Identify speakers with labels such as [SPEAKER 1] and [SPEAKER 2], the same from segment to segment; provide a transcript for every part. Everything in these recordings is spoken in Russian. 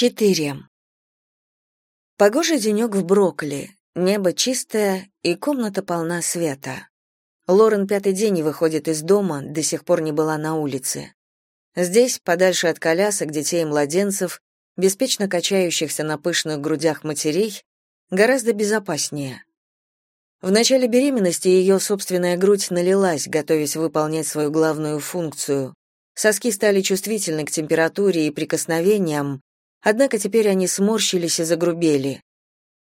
[SPEAKER 1] 4. Погожий денек в Брокли, небо чистое и комната полна света. Лорен пятый день не выходит из дома, до сих пор не была на улице. Здесь, подальше от колясок, детей и младенцев, беспечно качающихся на пышных грудях матерей, гораздо безопаснее. В начале беременности ее собственная грудь налилась, готовясь выполнять свою главную функцию. Соски стали чувствительны к температуре и прикосновениям, однако теперь они сморщились и загрубели.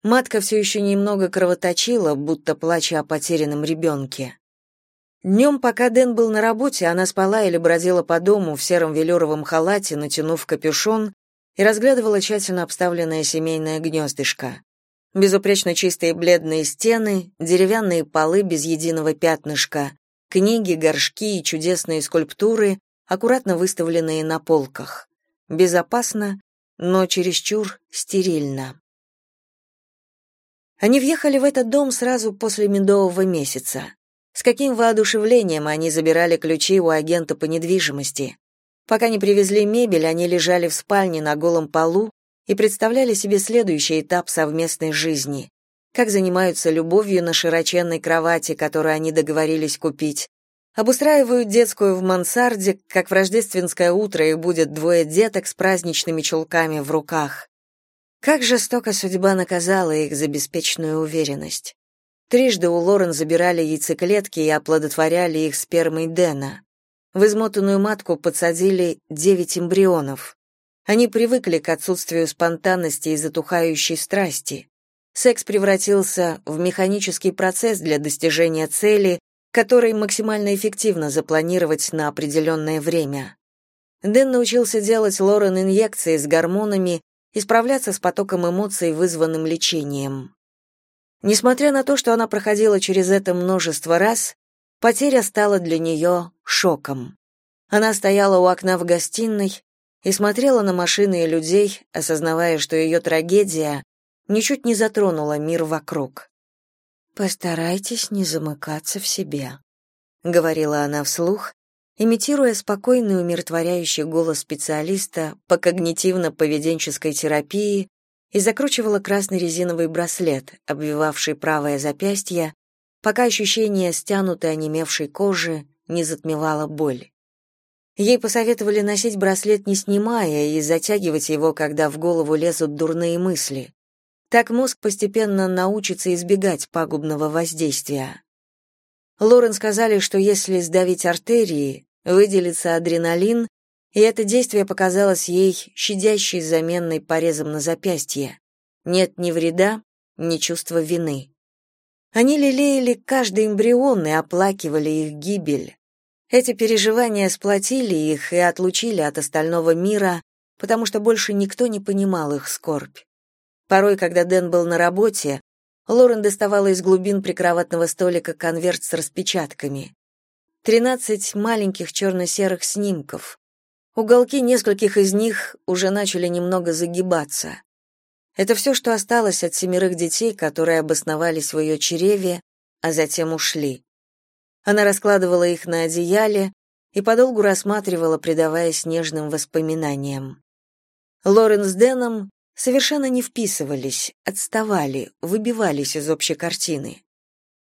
[SPEAKER 1] Матка все еще немного кровоточила, будто плача о потерянном ребенке. Днем, пока Дэн был на работе, она спала или бродила по дому в сером велюровом халате, натянув капюшон, и разглядывала тщательно обставленное семейное гнездышко. Безупречно чистые бледные стены, деревянные полы без единого пятнышка, книги, горшки и чудесные скульптуры, аккуратно выставленные на полках. Безопасно, но чересчур стерильно. Они въехали в этот дом сразу после медового месяца. С каким воодушевлением они забирали ключи у агента по недвижимости. Пока не привезли мебель, они лежали в спальне на голом полу и представляли себе следующий этап совместной жизни. Как занимаются любовью на широченной кровати, которую они договорились купить, Обустраивают детскую в мансарде, как в рождественское утро и будет двое деток с праздничными чулками в руках. Как жестоко судьба наказала их за беспечную уверенность. Трижды у Лорен забирали яйцеклетки и оплодотворяли их спермой Дэна. В измотанную матку подсадили девять эмбрионов. Они привыкли к отсутствию спонтанности и затухающей страсти. Секс превратился в механический процесс для достижения цели, который максимально эффективно запланировать на определенное время. Дэн научился делать Лорен инъекции с гормонами и справляться с потоком эмоций, вызванным лечением. Несмотря на то, что она проходила через это множество раз, потеря стала для нее шоком. Она стояла у окна в гостиной и смотрела на машины и людей, осознавая, что ее трагедия ничуть не затронула мир вокруг. Постарайтесь не замыкаться в себе, говорила она вслух, имитируя спокойный умиротворяющий голос специалиста по когнитивно-поведенческой терапии и закручивала красный резиновый браслет, обвивавший правое запястье, пока ощущение стянутой онемевшей кожи не затмевало боль. Ей посоветовали носить браслет не снимая и затягивать его, когда в голову лезут дурные мысли. Так мозг постепенно научится избегать пагубного воздействия. Лорен сказали, что если сдавить артерии, выделится адреналин, и это действие показалось ей щадящей заменой порезом на запястье. Нет ни вреда, ни чувства вины. Они лелеяли каждый эмбрион и оплакивали их гибель. Эти переживания сплотили их и отлучили от остального мира, потому что больше никто не понимал их скорбь. Порой, когда Дэн был на работе, Лорен доставала из глубин прикроватного столика конверт с распечатками. Тринадцать маленьких черно-серых снимков. Уголки нескольких из них уже начали немного загибаться. Это все, что осталось от семерых детей, которые обосновались в ее чреве, а затем ушли. Она раскладывала их на одеяле и подолгу рассматривала, предаваясь нежным воспоминаниям. Лорен с Дэном совершенно не вписывались, отставали, выбивались из общей картины.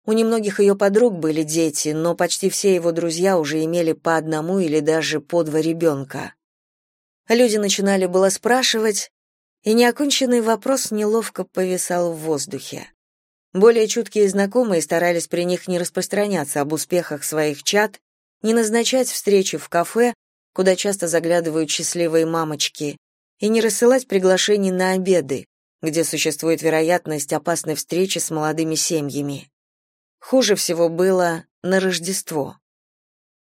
[SPEAKER 1] У немногих ее подруг были дети, но почти все его друзья уже имели по одному или даже по два ребенка. Люди начинали было спрашивать, и неоконченный вопрос неловко повисал в воздухе. Более чуткие знакомые старались при них не распространяться об успехах своих чад, не назначать встречи в кафе, куда часто заглядывают счастливые мамочки, и не рассылать приглашений на обеды, где существует вероятность опасной встречи с молодыми семьями. Хуже всего было на Рождество.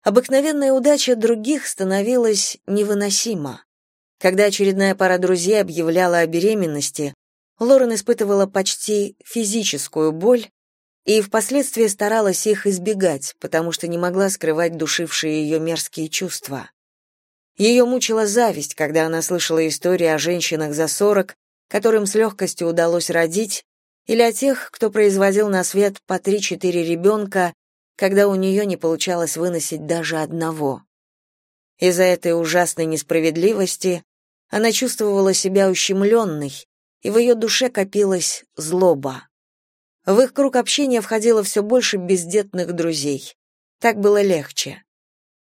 [SPEAKER 1] Обыкновенная удача других становилась невыносима. Когда очередная пара друзей объявляла о беременности, Лорен испытывала почти физическую боль и впоследствии старалась их избегать, потому что не могла скрывать душившие ее мерзкие чувства. Ее мучила зависть, когда она слышала истории о женщинах за сорок, которым с легкостью удалось родить, или о тех, кто производил на свет по три-четыре ребенка, когда у нее не получалось выносить даже одного. Из-за этой ужасной несправедливости Она чувствовала себя ущемленной, и в ее душе копилась злоба. В их круг общения входило все больше бездетных друзей. Так было легче.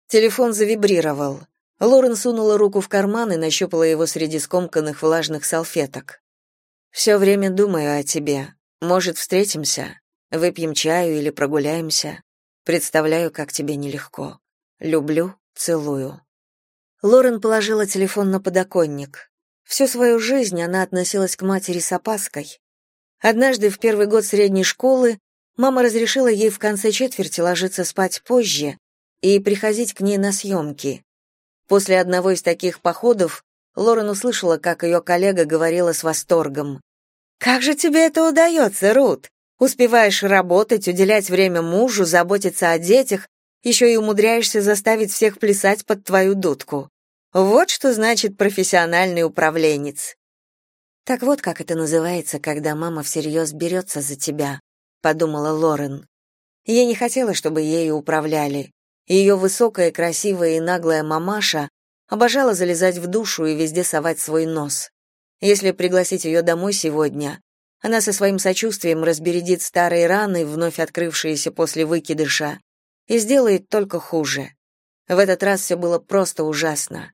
[SPEAKER 1] Телефон завибрировал. Лорен сунула руку в карман и нащупала его среди скомканных влажных салфеток. «Все время думаю о тебе. Может, встретимся? Выпьем чаю или прогуляемся? Представляю, как тебе нелегко. Люблю, целую». Лорен положила телефон на подоконник. Всю свою жизнь она относилась к матери с опаской. Однажды, в первый год средней школы, мама разрешила ей в конце четверти ложиться спать позже и приходить к ней на съемки. После одного из таких походов Лорен услышала, как ее коллега говорила с восторгом. «Как же тебе это удается, Рут? Успеваешь работать, уделять время мужу, заботиться о детях, еще и умудряешься заставить всех плясать под твою дудку. Вот что значит профессиональный управленец. Так вот, как это называется, когда мама всерьез берется за тебя, подумала Лорен. Ей не хотелось, чтобы ею управляли. Ее высокая, красивая и наглая мамаша обожала залезать в душу и везде совать свой нос. Если пригласить ее домой сегодня, она со своим сочувствием разбередит старые раны, вновь открывшиеся после выкидыша, и сделает только хуже. В этот раз все было просто ужасно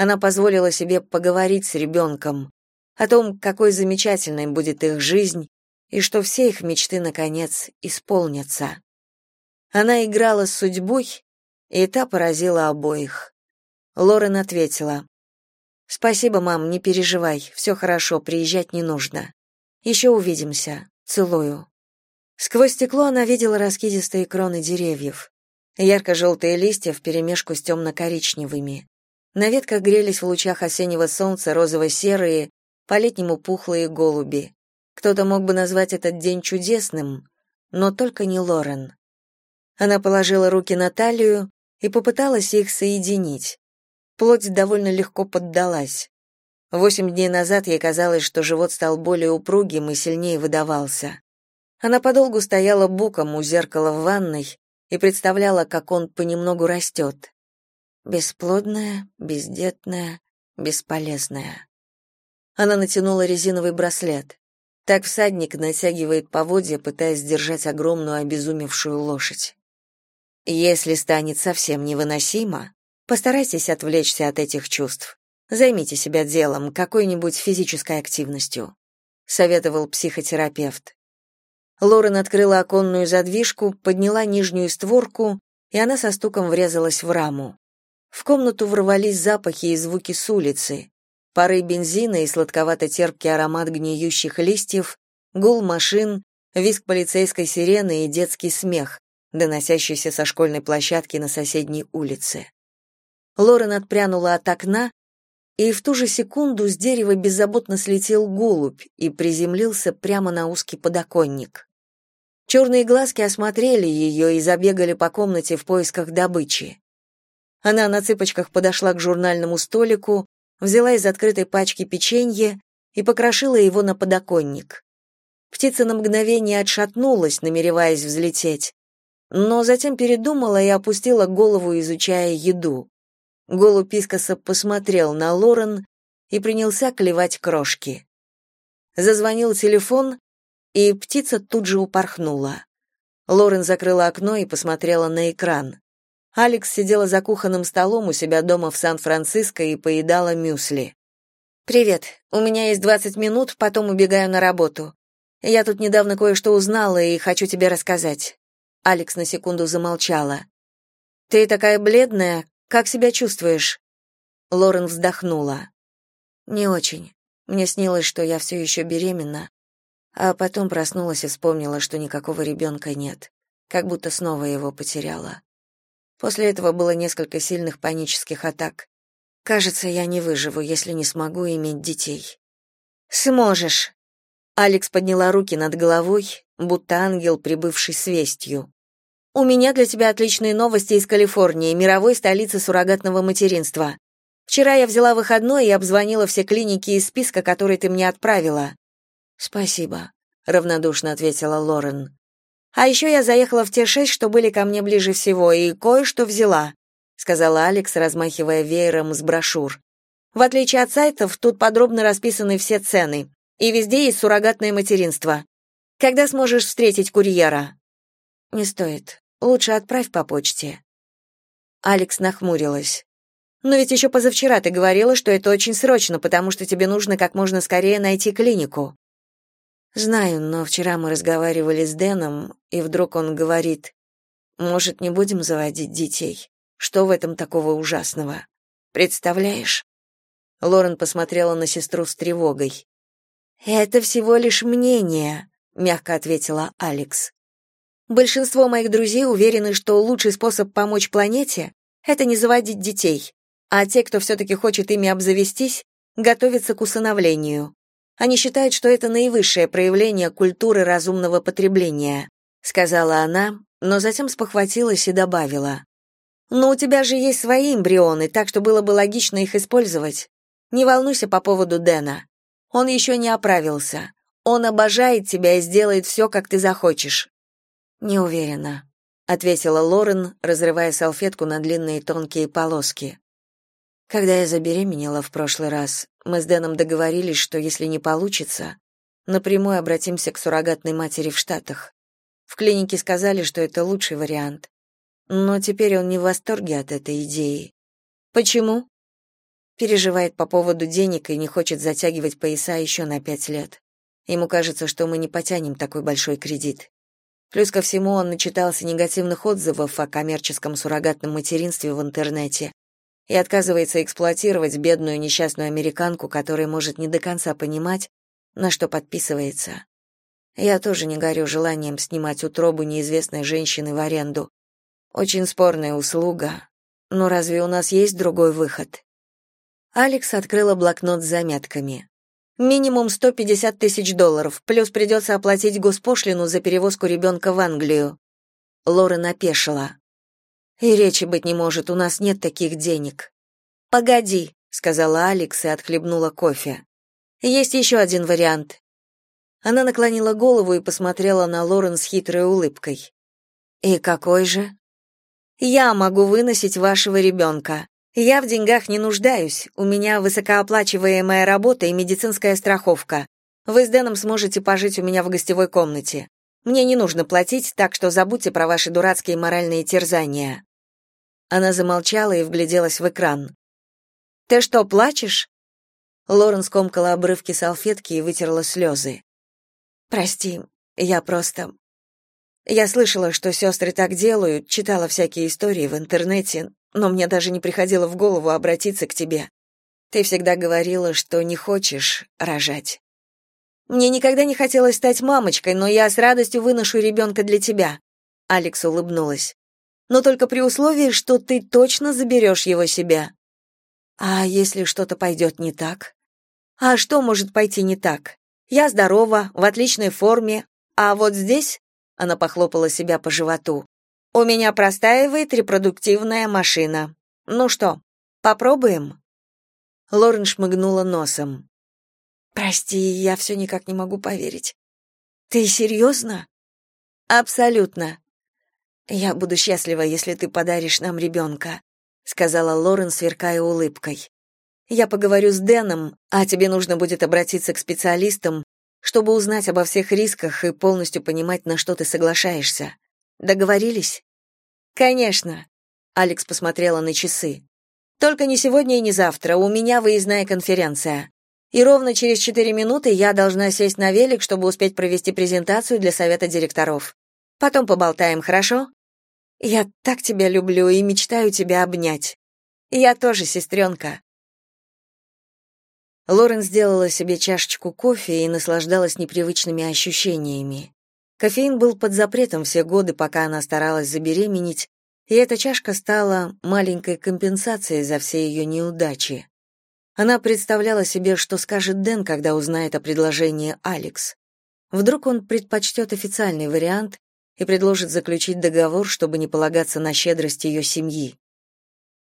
[SPEAKER 1] она позволила себе поговорить с ребенком о том, какой замечательной будет их жизнь и что все их мечты, наконец, исполнятся. Она играла с судьбой, и та поразила обоих. Лорен ответила. «Спасибо, мам, не переживай, все хорошо, приезжать не нужно. Еще увидимся. Целую». Сквозь стекло она видела раскидистые кроны деревьев, ярко-желтые листья вперемешку с темно-коричневыми. На ветках грелись в лучах осеннего солнца розово-серые, по-летнему пухлые голуби. Кто-то мог бы назвать этот день чудесным, но только не Лорен. Она положила руки на талию и попыталась их соединить. Плоть довольно легко поддалась. Восемь дней назад ей казалось, что живот стал более упругим и сильнее выдавался. Она подолгу стояла боком у зеркала в ванной и представляла, как он понемногу растет. Бесплодная, бездетная, бесполезная. Она натянула резиновый браслет. Так всадник натягивает поводья, пытаясь сдержать огромную обезумевшую лошадь. Если станет совсем невыносимо, постарайтесь отвлечься от этих чувств. Займите себя делом, какой-нибудь физической активностью, советовал психотерапевт. Лорен открыла оконную задвижку, подняла нижнюю створку, и она со стуком врезалась в раму. В комнату ворвались запахи и звуки с улицы. Пары бензина и сладковато-терпкий аромат гниющих листьев, гул машин, визг полицейской сирены и детский смех, доносящийся со школьной площадки на соседней улице. Лорен отпрянула от окна, и в ту же секунду с дерева беззаботно слетел голубь и приземлился прямо на узкий подоконник. Черные глазки осмотрели ее и забегали по комнате в поисках добычи. Она на цыпочках подошла к журнальному столику, взяла из открытой пачки печенье и покрошила его на подоконник. Птица на мгновение отшатнулась, намереваясь взлететь, но затем передумала и опустила голову, изучая еду. Голубь искоса посмотрел на Лорен и принялся клевать крошки. Зазвонил телефон, и птица тут же упорхнула. Лорен закрыла окно и посмотрела на экран. Алекс сидела за кухонным столом у себя дома в Сан-Франциско и поедала мюсли. «Привет. У меня есть 20 минут, потом убегаю на работу. Я тут недавно кое-что узнала и хочу тебе рассказать». Алекс на секунду замолчала. «Ты такая бледная. Как себя чувствуешь?» Лорен вздохнула. «Не очень. Мне снилось, что я все еще беременна. А потом проснулась и вспомнила, что никакого ребенка нет. Как будто снова его потеряла. После этого было несколько сильных панических атак. Кажется, я не выживу, если не смогу иметь детей. Сможешь. Алекс подняла руки над головой, будто ангел, прибывший с вестью. У меня для тебя отличные новости из Калифорнии, мировой столицы суррогатного материнства. Вчера я взяла выходной и обзвонила все клиники из списка, который ты мне отправила. Спасибо, равнодушно ответила Лорен. А еще я заехала в те шесть, что были ко мне ближе всего, и кое-что взяла», — сказала Алекс, размахивая веером с брошюр. В отличие от сайтов, тут подробно расписаны все цены. И везде есть суррогатное материнство. Когда сможешь встретить курьера? Не стоит. Лучше отправь по почте. Алекс нахмурилась. Но ведь еще позавчера ты говорила, что это очень срочно, потому что тебе нужно как можно скорее найти клинику. Знаю, но вчера мы разговаривали с Дэном, и вдруг он говорит: "Может, не будем заводить детей? Что в этом такого ужасного? Представляешь?" Лорен посмотрела на сестру с тревогой. Это всего лишь мнение, мягко ответила Алекс. Большинство моих друзей уверены, что лучший способ помочь планете это не заводить детей а те, кто все-таки хочет ими обзавестись, готовятся к усыновлению. Они считают, что это наивысшее проявление культуры разумного потребления, сказала она, но затем спохватилась и добавила: "Но у тебя же есть свои эмбрионы, так что было бы логично их использовать. Не волнуйся по поводу Дэна. Он еще не оправился. Он обожает тебя и сделает все, как ты захочешь". "Не уверена", ответила Лорен, разрывая салфетку на длинные тонкие полоски. Когда я забеременела в прошлый раз, мы с Дэном договорились, что если не получится, напрямую обратимся к суррогатной матери в Штатах. В клинике сказали, что это лучший вариант. Но теперь он не в восторге от этой идеи. Почему? Переживает по поводу денег и не хочет затягивать пояса еще на пять лет. Ему кажется, что мы не потянем такой большой кредит. Плюс ко всему он начитался негативных отзывов о коммерческом суррогатном материнстве в интернете и отказывается эксплуатировать бедную несчастную американку, которая может не до конца понимать, на что подписывается. Я тоже не горю желанием снимать утробу неизвестной женщины в аренду. Очень спорная услуга. Но разве у нас есть другой выход? Алекс открыла блокнот с заметками. Минимум 150 тысяч долларов, плюс придется оплатить госпошлину за перевозку ребенка в Англию. Лора напешила. И речи быть не может, у нас нет таких денег. Погоди, сказала Алекс и отхлебнула кофе. Есть еще один вариант. Она наклонила голову и посмотрела на Лорен с хитрой улыбкой. И какой же? Я могу выносить вашего ребенка. Я в деньгах не нуждаюсь. У меня высокооплачиваемая работа и медицинская страховка. Вы с Дэном сможете пожить у меня в гостевой комнате. Мне не нужно платить, так что забудьте про ваши дурацкие моральные терзания. Она замолчала и вгляделась в экран. «Ты что, плачешь?» Лорен скомкала обрывки салфетки и вытерла слезы. «Прости, я просто...» Я слышала, что сестры так делают, читала всякие истории в интернете, но мне даже не приходило в голову обратиться к тебе. Ты всегда говорила, что не хочешь рожать. Мне никогда не хотелось стать мамочкой, но я с радостью выношу ребенка для тебя. Алекс улыбнулась но только при условии, что ты точно заберешь его себе. А если что-то пойдет не так? А что может пойти не так? Я здорова, в отличной форме, а вот здесь, она похлопала себя по животу. У меня простаивает репродуктивная машина. Ну что, попробуем? Лорен шмыгнула носом. Прости, я все никак не могу поверить. Ты серьезно?» Абсолютно. Я буду счастлива, если ты подаришь нам ребенка», — сказала Лорен, сверкая улыбкой. Я поговорю с Дэном, а тебе нужно будет обратиться к специалистам, чтобы узнать обо всех рисках и полностью понимать, на что ты соглашаешься. Договорились? Конечно. Алекс посмотрела на часы. Только не сегодня и не завтра, у меня выездная конференция. И ровно через четыре минуты я должна сесть на велик, чтобы успеть провести презентацию для совета директоров. Потом поболтаем, хорошо? Я так тебя люблю и мечтаю тебя обнять. Я тоже, сестренка». Лорен сделала себе чашечку кофе и наслаждалась непривычными ощущениями. Кофеин был под запретом все годы, пока она старалась забеременеть, и эта чашка стала маленькой компенсацией за все ее неудачи. Она представляла себе, что скажет Дэн, когда узнает о предложении Алекс. Вдруг он предпочтет официальный вариант и предложит заключить договор, чтобы не полагаться на щедрость ее семьи.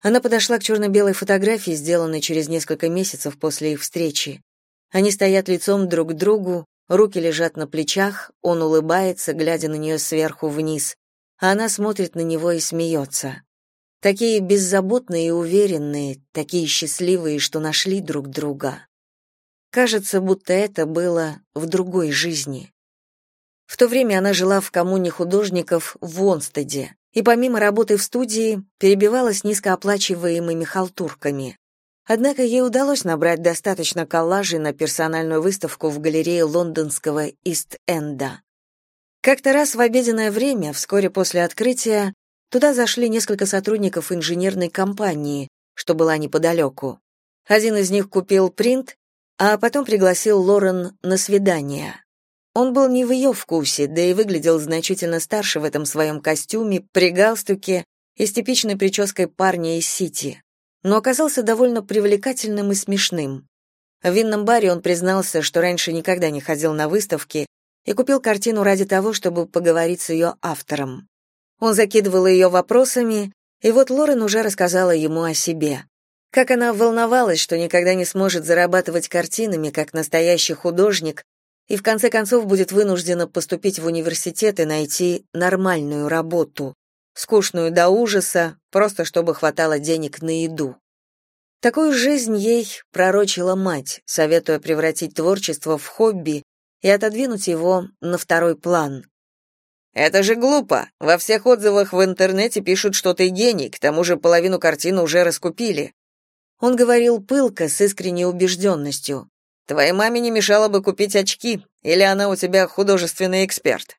[SPEAKER 1] Она подошла к черно-белой фотографии, сделанной через несколько месяцев после их встречи. Они стоят лицом друг к другу, руки лежат на плечах, он улыбается, глядя на нее сверху вниз, а она смотрит на него и смеется. Такие беззаботные и уверенные, такие счастливые, что нашли друг друга. Кажется, будто это было в другой жизни. В то время она жила в коммуне художников в Вонстеде и помимо работы в студии перебивалась низкооплачиваемыми халтурками. Однако ей удалось набрать достаточно коллажей на персональную выставку в галерее лондонского Ист-Энда. Как-то раз в обеденное время, вскоре после открытия, Туда зашли несколько сотрудников инженерной компании, что была неподалеку. Один из них купил принт, а потом пригласил Лорен на свидание. Он был не в ее вкусе, да и выглядел значительно старше в этом своем костюме, при галстуке и с типичной прической парня из Сити, но оказался довольно привлекательным и смешным. В винном баре он признался, что раньше никогда не ходил на выставки и купил картину ради того, чтобы поговорить с ее автором. Он закидывал ее вопросами, и вот Лорен уже рассказала ему о себе. Как она волновалась, что никогда не сможет зарабатывать картинами, как настоящий художник, и в конце концов будет вынуждена поступить в университет и найти нормальную работу, скучную до ужаса, просто чтобы хватало денег на еду. Такую жизнь ей пророчила мать, советуя превратить творчество в хобби и отодвинуть его на второй план. Это же глупо. Во всех отзывах в интернете пишут, что ты гений, к тому же половину картины уже раскупили. Он говорил пылко, с искренней убежденностью. Твоей маме не мешало бы купить очки, или она у тебя художественный эксперт?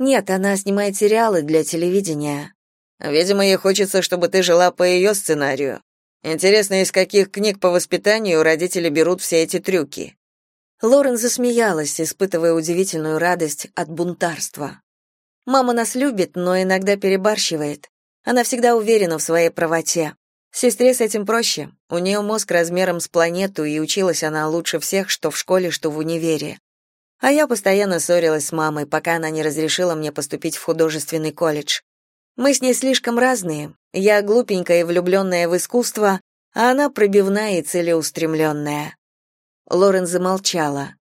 [SPEAKER 1] Нет, она снимает сериалы для телевидения. Видимо, ей хочется, чтобы ты жила по ее сценарию. Интересно, из каких книг по воспитанию родители берут все эти трюки. Лорен засмеялась, испытывая удивительную радость от бунтарства. Мама нас любит, но иногда перебарщивает. Она всегда уверена в своей правоте. Сестре с этим проще. У нее мозг размером с планету, и училась она лучше всех, что в школе, что в универе. А я постоянно ссорилась с мамой, пока она не разрешила мне поступить в художественный колледж. Мы с ней слишком разные. Я глупенькая и влюбленная в искусство, а она пробивная и целеустремленная. Лорен замолчала.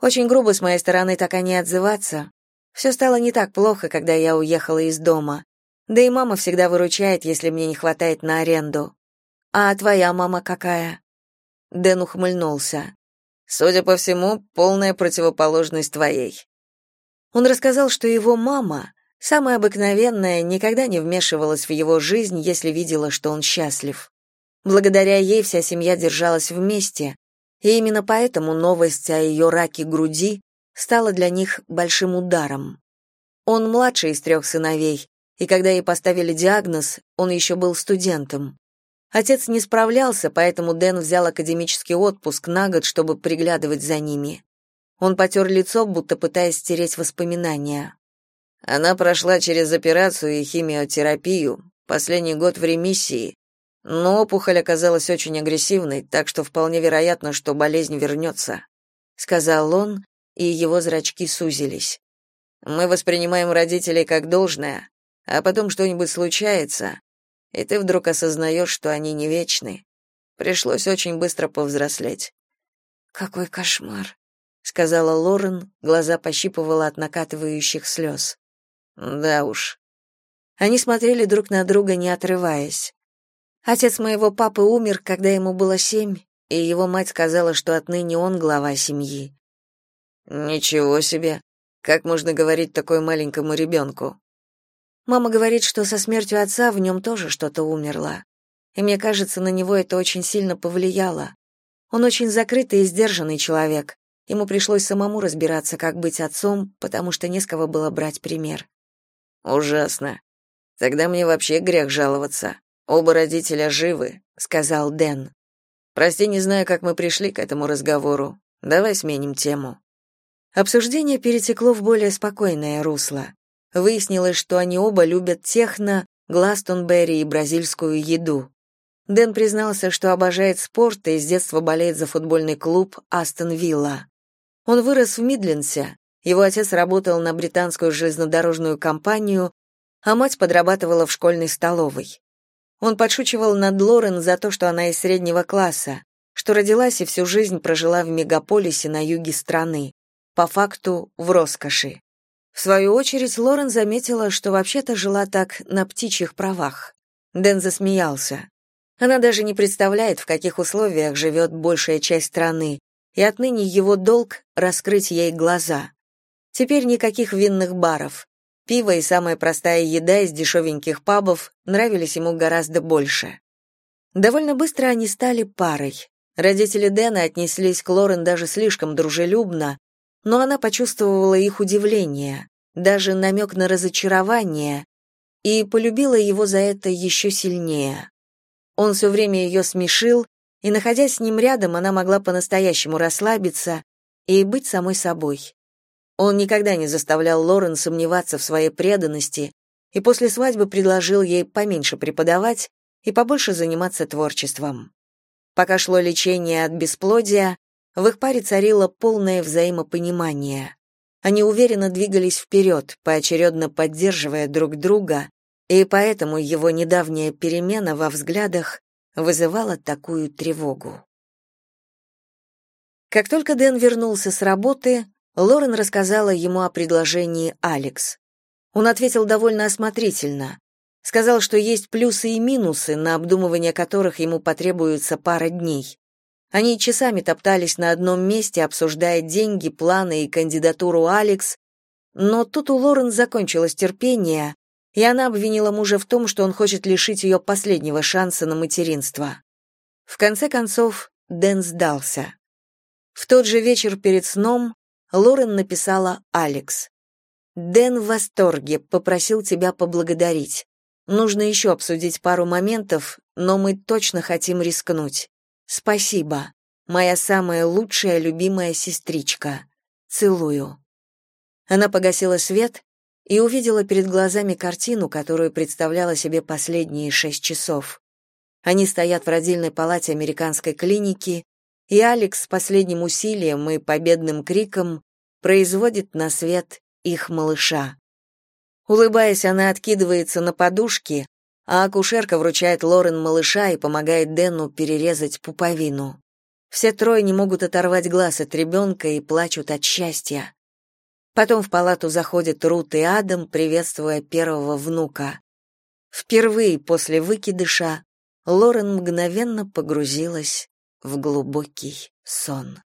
[SPEAKER 1] Очень грубо с моей стороны так о ней отзываться, все стало не так плохо, когда я уехала из дома. Да и мама всегда выручает, если мне не хватает на аренду. А твоя мама какая? Дэн ухмыльнулся. Судя по всему, полная противоположность твоей. Он рассказал, что его мама, самая обыкновенная, никогда не вмешивалась в его жизнь, если видела, что он счастлив. Благодаря ей вся семья держалась вместе, и именно поэтому новость о ее раке груди стало для них большим ударом. Он младший из трех сыновей, и когда ей поставили диагноз, он еще был студентом. Отец не справлялся, поэтому Дэн взял академический отпуск на год, чтобы приглядывать за ними. Он потер лицо, будто пытаясь стереть воспоминания. Она прошла через операцию и химиотерапию, последний год в ремиссии, но опухоль оказалась очень агрессивной, так что вполне вероятно, что болезнь вернется», — сказал он, и его зрачки сузились. Мы воспринимаем родителей как должное, а потом что-нибудь случается, и ты вдруг осознаешь, что они не вечны. Пришлось очень быстро повзрослеть. Какой кошмар, сказала Лорен, глаза пощипывала от накатывающих слез. Да уж. Они смотрели друг на друга, не отрываясь. Отец моего папы умер, когда ему было семь, и его мать сказала, что отныне он глава семьи. Ничего себе. Как можно говорить такой маленькому ребенку?» Мама говорит, что со смертью отца в нем тоже что-то умерло. И мне кажется, на него это очень сильно повлияло. Он очень закрытый и сдержанный человек. Ему пришлось самому разбираться, как быть отцом, потому что не с кого было брать пример. Ужасно. Тогда мне вообще грех жаловаться. Оба родителя живы, сказал Дэн. Прости, не знаю, как мы пришли к этому разговору. Давай сменим тему. Обсуждение перетекло в более спокойное русло. Выяснилось, что они оба любят техно, Гластонберри и бразильскую еду. Дэн признался, что обожает спорт и с детства болеет за футбольный клуб Астон Вилла. Он вырос в Мидлендсе, его отец работал на британскую железнодорожную компанию, а мать подрабатывала в школьной столовой. Он подшучивал над Лорен за то, что она из среднего класса, что родилась и всю жизнь прожила в мегаполисе на юге страны по факту в роскоши. В свою очередь Лорен заметила, что вообще-то жила так на птичьих правах. Дэн засмеялся. Она даже не представляет, в каких условиях живет большая часть страны, и отныне его долг — раскрыть ей глаза. Теперь никаких винных баров. Пиво и самая простая еда из дешевеньких пабов нравились ему гораздо больше. Довольно быстро они стали парой. Родители Дэна отнеслись к Лорен даже слишком дружелюбно, но она почувствовала их удивление, даже намек на разочарование, и полюбила его за это еще сильнее. Он все время ее смешил, и, находясь с ним рядом, она могла по-настоящему расслабиться и быть самой собой. Он никогда не заставлял Лорен сомневаться в своей преданности и после свадьбы предложил ей поменьше преподавать и побольше заниматься творчеством. Пока шло лечение от бесплодия, в их паре царило полное взаимопонимание. Они уверенно двигались вперед, поочередно поддерживая друг друга, и поэтому его недавняя перемена во взглядах вызывала такую тревогу. Как только Дэн вернулся с работы, Лорен рассказала ему о предложении Алекс. Он ответил довольно осмотрительно. Сказал, что есть плюсы и минусы, на обдумывание которых ему потребуется пара дней. Они часами топтались на одном месте, обсуждая деньги, планы и кандидатуру Алекс, но тут у Лорен закончилось терпение, и она обвинила мужа в том, что он хочет лишить ее последнего шанса на материнство. В конце концов, Дэн сдался. В тот же вечер перед сном Лорен написала Алекс. «Дэн в восторге, попросил тебя поблагодарить. Нужно еще обсудить пару моментов, но мы точно хотим рискнуть. Спасибо, моя самая лучшая любимая сестричка. Целую. Она погасила свет и увидела перед глазами картину, которую представляла себе последние шесть часов. Они стоят в родильной палате американской клиники, и Алекс с последним усилием и победным криком производит на свет их малыша. Улыбаясь, она откидывается на подушки, а акушерка вручает Лорен малыша и помогает Дэну перерезать пуповину. Все трое не могут оторвать глаз от ребенка и плачут от счастья. Потом в палату заходят Рут и Адам, приветствуя первого внука. Впервые после выкидыша Лорен мгновенно погрузилась в глубокий сон.